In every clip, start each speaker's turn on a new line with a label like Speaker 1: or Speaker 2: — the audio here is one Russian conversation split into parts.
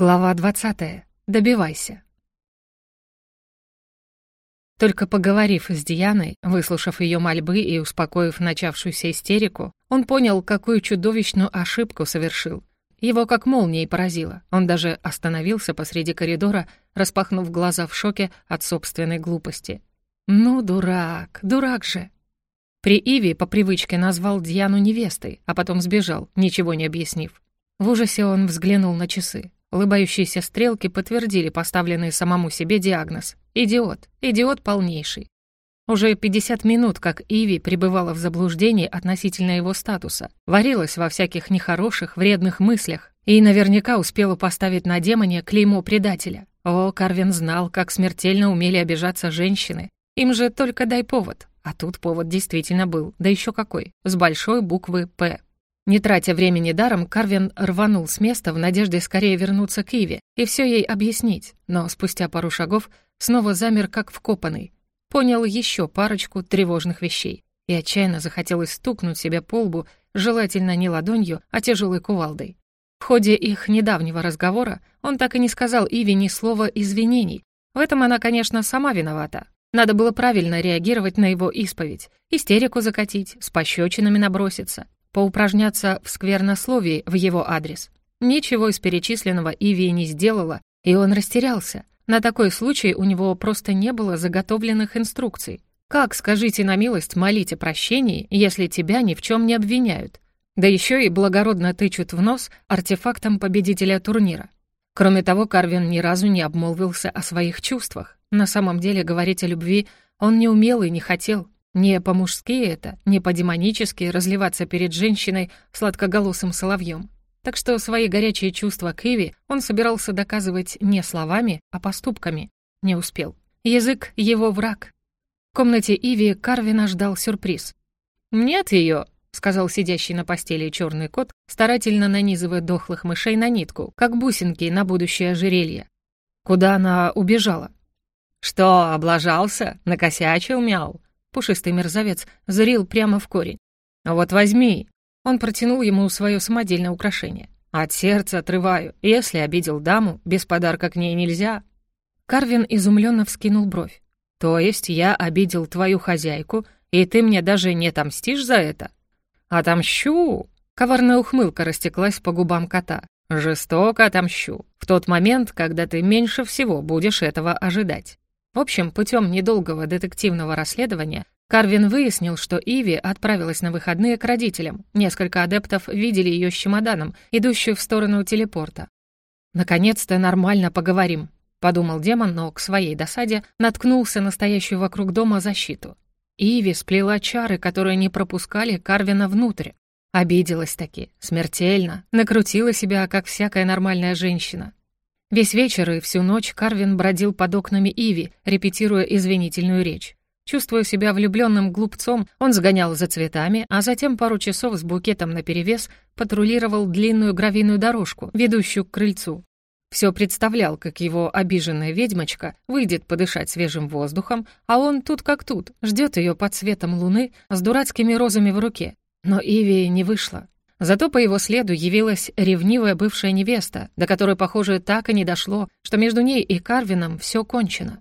Speaker 1: Глава 20. Добивайся. Только поговорив с Дианой, выслушав ее мольбы и успокоив начавшуюся истерику, он понял, какую чудовищную ошибку совершил. Его как молнией поразило. Он даже остановился посреди коридора, распахнув глаза в шоке от собственной глупости. «Ну, дурак, дурак же!» При Иве по привычке назвал Диану невестой, а потом сбежал, ничего не объяснив. В ужасе он взглянул на часы. Улыбающиеся стрелки подтвердили поставленный самому себе диагноз. Идиот. Идиот полнейший. Уже 50 минут, как Иви пребывала в заблуждении относительно его статуса, варилась во всяких нехороших, вредных мыслях и наверняка успела поставить на демоне клеймо предателя. О, Карвин знал, как смертельно умели обижаться женщины. Им же только дай повод. А тут повод действительно был, да еще какой, с большой буквы «П». Не тратя времени даром, Карвин рванул с места в надежде скорее вернуться к Иве и все ей объяснить, но спустя пару шагов снова замер как вкопанный. Понял еще парочку тревожных вещей и отчаянно захотелось стукнуть себя по лбу, желательно не ладонью, а тяжелой кувалдой. В ходе их недавнего разговора он так и не сказал Иве ни слова извинений. В этом она, конечно, сама виновата. Надо было правильно реагировать на его исповедь, истерику закатить, с пощечинами наброситься поупражняться в сквернословии в его адрес. Ничего из перечисленного Иви не сделала, и он растерялся. На такой случай у него просто не было заготовленных инструкций. Как, скажите на милость, молить о прощении, если тебя ни в чем не обвиняют? Да еще и благородно тычут в нос артефактом победителя турнира. Кроме того, Карвин ни разу не обмолвился о своих чувствах. На самом деле говорить о любви он не умел и не хотел. Не по-мужски это, не по-демонически разливаться перед женщиной сладкоголосым соловьем. Так что свои горячие чувства к Иви он собирался доказывать не словами, а поступками. Не успел. Язык — его враг. В комнате Иви Карвина ждал сюрприз. «Нет ее», — сказал сидящий на постели черный кот, старательно нанизывая дохлых мышей на нитку, как бусинки на будущее ожерелье. Куда она убежала? «Что, облажался? Накосячил, мяу?» Пушистый мерзавец зрил прямо в корень. «Вот возьми!» Он протянул ему свое самодельное украшение. «От сердца отрываю. Если обидел даму, без подарка к ней нельзя». Карвин изумленно вскинул бровь. «То есть я обидел твою хозяйку, и ты мне даже не отомстишь за это?» «Отомщу!» Коварная ухмылка растеклась по губам кота. «Жестоко отомщу. В тот момент, когда ты меньше всего будешь этого ожидать». В общем, путем недолгого детективного расследования Карвин выяснил, что Иви отправилась на выходные к родителям. Несколько адептов видели ее с чемоданом, идущую в сторону телепорта. «Наконец-то нормально поговорим», — подумал демон, но к своей досаде наткнулся на стоящую вокруг дома защиту. Иви сплела чары, которые не пропускали Карвина внутрь. Обиделась таки, смертельно, накрутила себя, как всякая нормальная женщина. Весь вечер и всю ночь Карвин бродил под окнами Иви, репетируя извинительную речь. Чувствуя себя влюбленным глупцом, он сгонял за цветами, а затем пару часов с букетом наперевес патрулировал длинную гравийную дорожку, ведущую к крыльцу. Все представлял, как его обиженная ведьмочка выйдет подышать свежим воздухом, а он тут как тут, ждет ее под светом луны с дурацкими розами в руке. Но Иви не вышла. Зато по его следу явилась ревнивая бывшая невеста, до которой, похоже, так и не дошло, что между ней и Карвином все кончено.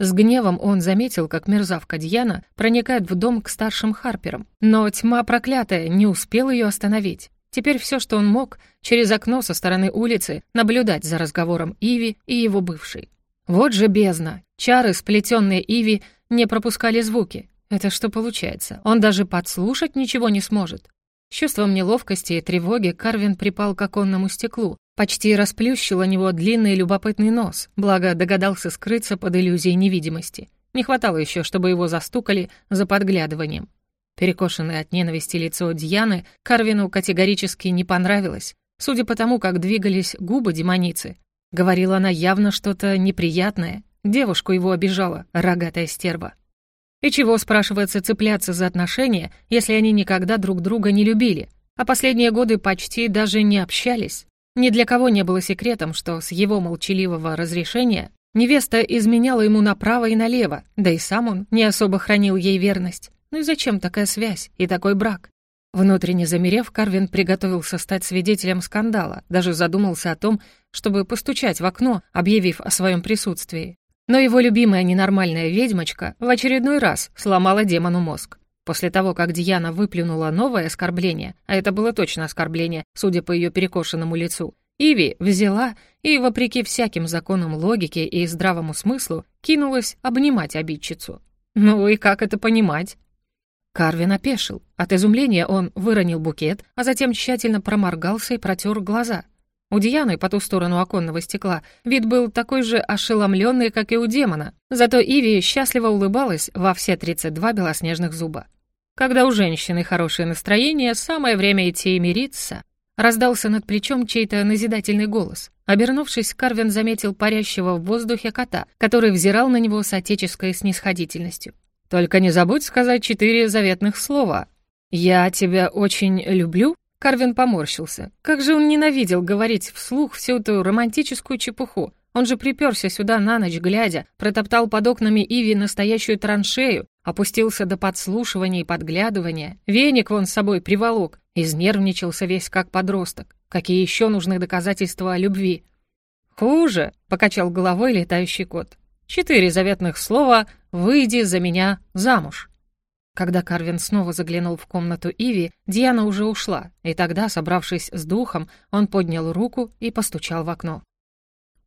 Speaker 1: С гневом он заметил, как мерзавка Дьяна проникает в дом к старшим Харперам. Но тьма проклятая не успел ее остановить. Теперь все, что он мог, через окно со стороны улицы наблюдать за разговором Иви и его бывшей. Вот же бездна. Чары, сплетенные Иви, не пропускали звуки. Это что получается? Он даже подслушать ничего не сможет. Чувством неловкости и тревоги Карвин припал к оконному стеклу, почти расплющил о него длинный любопытный нос, благо догадался скрыться под иллюзией невидимости. Не хватало еще, чтобы его застукали за подглядыванием. Перекошенное от ненависти лицо Дьяны Карвину категорически не понравилось, судя по тому, как двигались губы демоницы. Говорила она явно что-то неприятное. Девушку его обижала, рогатая стерва. И чего, спрашивается, цепляться за отношения, если они никогда друг друга не любили, а последние годы почти даже не общались? Ни для кого не было секретом, что с его молчаливого разрешения невеста изменяла ему направо и налево, да и сам он не особо хранил ей верность. Ну и зачем такая связь и такой брак? Внутренне замерев, Карвин приготовился стать свидетелем скандала, даже задумался о том, чтобы постучать в окно, объявив о своем присутствии. Но его любимая ненормальная ведьмочка в очередной раз сломала демону мозг. После того, как Диана выплюнула новое оскорбление, а это было точно оскорбление, судя по ее перекошенному лицу, Иви взяла и, вопреки всяким законам логики и здравому смыслу, кинулась обнимать обидчицу. Ну и как это понимать? Карвин опешил. От изумления он выронил букет, а затем тщательно проморгался и протер глаза. У Дианы по ту сторону оконного стекла вид был такой же ошеломленный, как и у демона. Зато Иви счастливо улыбалась во все 32 белоснежных зуба. Когда у женщины хорошее настроение, самое время идти и мириться. Раздался над плечом чей-то назидательный голос. Обернувшись, Карвин заметил парящего в воздухе кота, который взирал на него с отеческой снисходительностью. Только не забудь сказать четыре заветных слова. «Я тебя очень люблю», — Карвин поморщился. Как же он ненавидел говорить вслух всю эту романтическую чепуху. Он же приперся сюда на ночь глядя, протоптал под окнами Иви настоящую траншею, опустился до подслушивания и подглядывания, веник вон с собой приволок, изнервничался весь как подросток. Какие еще нужны доказательства любви? «Хуже», — покачал головой летающий кот. Четыре заветных слова «Выйди за меня замуж». Когда Карвин снова заглянул в комнату Иви, Диана уже ушла, и тогда, собравшись с духом, он поднял руку и постучал в окно.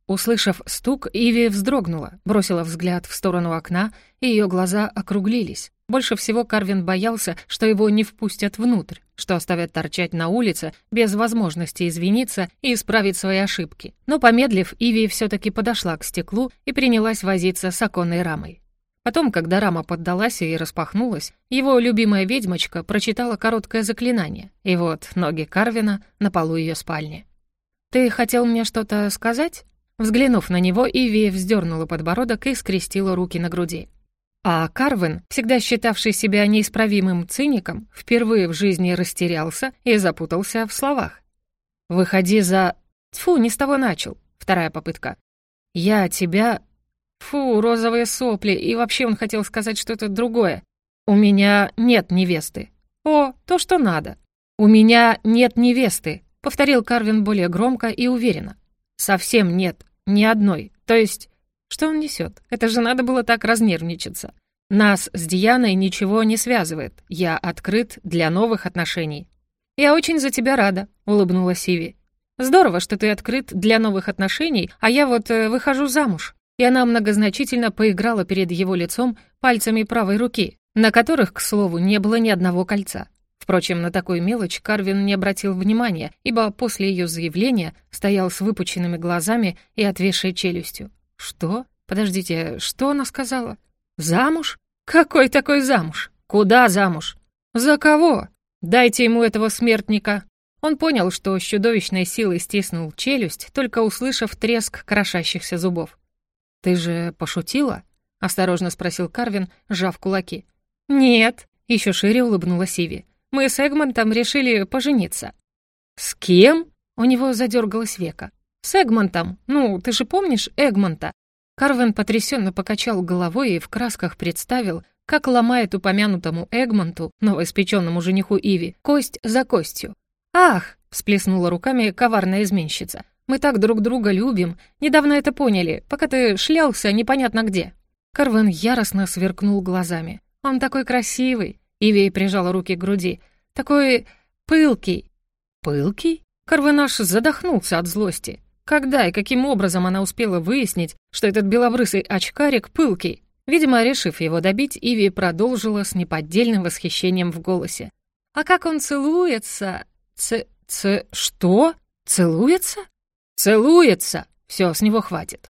Speaker 1: Услышав стук, Иви вздрогнула, бросила взгляд в сторону окна, и ее глаза округлились. Больше всего Карвин боялся, что его не впустят внутрь, что оставят торчать на улице без возможности извиниться и исправить свои ошибки. Но, помедлив, Иви все-таки подошла к стеклу и принялась возиться с оконной рамой. Потом, когда рама поддалась и распахнулась, его любимая ведьмочка прочитала короткое заклинание, и вот ноги Карвина на полу ее спальни. «Ты хотел мне что-то сказать?» Взглянув на него, Иви вздернула подбородок и скрестила руки на груди. А Карвин, всегда считавший себя неисправимым циником, впервые в жизни растерялся и запутался в словах. «Выходи за...» Тьфу, не с того начал. Вторая попытка. «Я тебя...» Фу, розовые сопли, и вообще он хотел сказать что-то другое. «У меня нет невесты». «О, то, что надо». «У меня нет невесты», — повторил Карвин более громко и уверенно. «Совсем нет, ни одной. То есть что он несет? Это же надо было так разнервничаться. Нас с Дианой ничего не связывает. Я открыт для новых отношений. Я очень за тебя рада, улыбнулась Сиви. Здорово, что ты открыт для новых отношений, а я вот э, выхожу замуж. И она многозначительно поиграла перед его лицом пальцами правой руки, на которых, к слову, не было ни одного кольца. Впрочем, на такую мелочь Карвин не обратил внимания, ибо после ее заявления стоял с выпученными глазами и отвисшей челюстью. «Что? Подождите, что она сказала? Замуж? Какой такой замуж? Куда замуж? За кого? Дайте ему этого смертника!» Он понял, что с чудовищной силой стиснул челюсть, только услышав треск крошащихся зубов. «Ты же пошутила?» — осторожно спросил Карвин, сжав кулаки. «Нет», — еще шире улыбнулась Сиви. «Мы с Эгмонтом решили пожениться». «С кем?» — у него задергалось века. «С Эгмонтом. Ну, ты же помнишь Эгмонта?» Карвен потрясенно покачал головой и в красках представил, как ломает упомянутому Эгмонту, новоиспеченному жениху Иви, кость за костью. «Ах!» — всплеснула руками коварная изменщица. «Мы так друг друга любим. Недавно это поняли, пока ты шлялся непонятно где». Карвен яростно сверкнул глазами. «Он такой красивый!» Иви прижала руки к груди. «Такой пылкий!» «Пылкий?» Карвен аж задохнулся от злости. Когда и каким образом она успела выяснить, что этот белобрысый очкарик пылкий? Видимо, решив его добить, Иви продолжила с неподдельным восхищением в голосе. «А как он целуется?» «Ц... ц... что? Целуется?» «Целуется!» Все, с него хватит.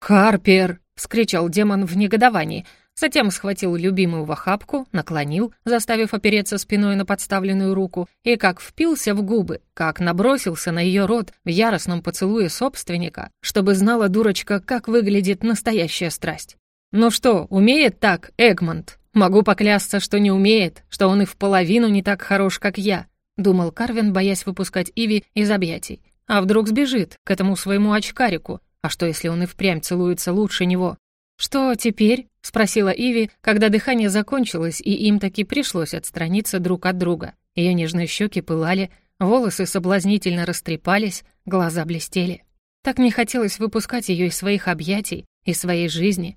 Speaker 1: «Харпер!» — скричал демон в негодовании — Затем схватил любимую в охапку, наклонил, заставив опереться спиной на подставленную руку, и как впился в губы, как набросился на ее рот в яростном поцелуе собственника, чтобы знала дурочка, как выглядит настоящая страсть. «Ну что, умеет так, Эгмонт? Могу поклясться, что не умеет, что он и в половину не так хорош, как я», — думал Карвин, боясь выпускать Иви из объятий. «А вдруг сбежит к этому своему очкарику? А что, если он и впрямь целуется лучше него?» «Что теперь?» — спросила Иви, когда дыхание закончилось, и им таки пришлось отстраниться друг от друга. Ее нежные щеки пылали, волосы соблазнительно растрепались, глаза блестели. Так не хотелось выпускать ее из своих объятий, из своей жизни.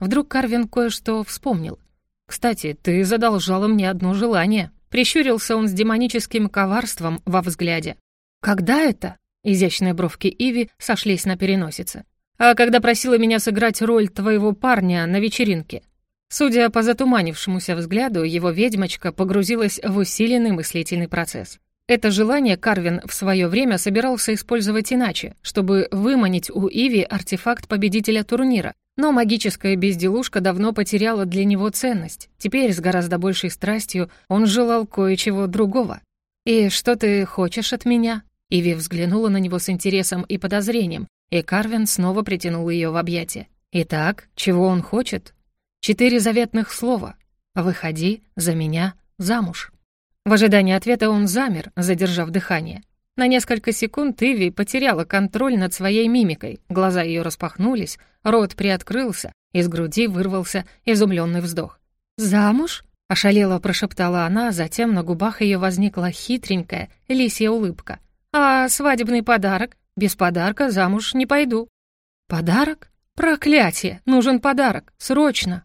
Speaker 1: Вдруг Карвин кое-что вспомнил. «Кстати, ты задолжала мне одно желание». Прищурился он с демоническим коварством во взгляде. «Когда это?» Изящные бровки Иви сошлись на переносице. «А когда просила меня сыграть роль твоего парня на вечеринке?» Судя по затуманившемуся взгляду, его ведьмочка погрузилась в усиленный мыслительный процесс. Это желание Карвин в свое время собирался использовать иначе, чтобы выманить у Иви артефакт победителя турнира. Но магическая безделушка давно потеряла для него ценность. Теперь с гораздо большей страстью он желал кое-чего другого. «И что ты хочешь от меня?» Иви взглянула на него с интересом и подозрением, и Карвин снова притянул ее в объятия. «Итак, чего он хочет?» «Четыре заветных слова. Выходи за меня замуж». В ожидании ответа он замер, задержав дыхание. На несколько секунд Иви потеряла контроль над своей мимикой, глаза ее распахнулись, рот приоткрылся, из груди вырвался изумленный вздох. «Замуж?» — ошалело прошептала она, затем на губах ее возникла хитренькая лисья улыбка. «А свадебный подарок? Без подарка замуж не пойду». «Подарок? Проклятие! Нужен подарок! Срочно!»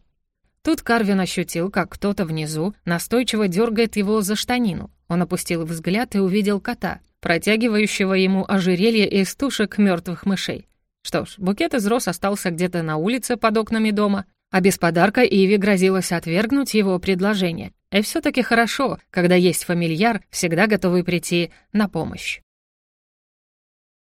Speaker 1: Тут Карвин ощутил, как кто-то внизу настойчиво дергает его за штанину. Он опустил взгляд и увидел кота, протягивающего ему ожерелье из тушек мертвых мышей. Что ж, букет из роз остался где-то на улице под окнами дома, а без подарка Иви грозилось отвергнуть его предложение. И все таки хорошо, когда есть фамильяр, всегда готовый прийти на помощь.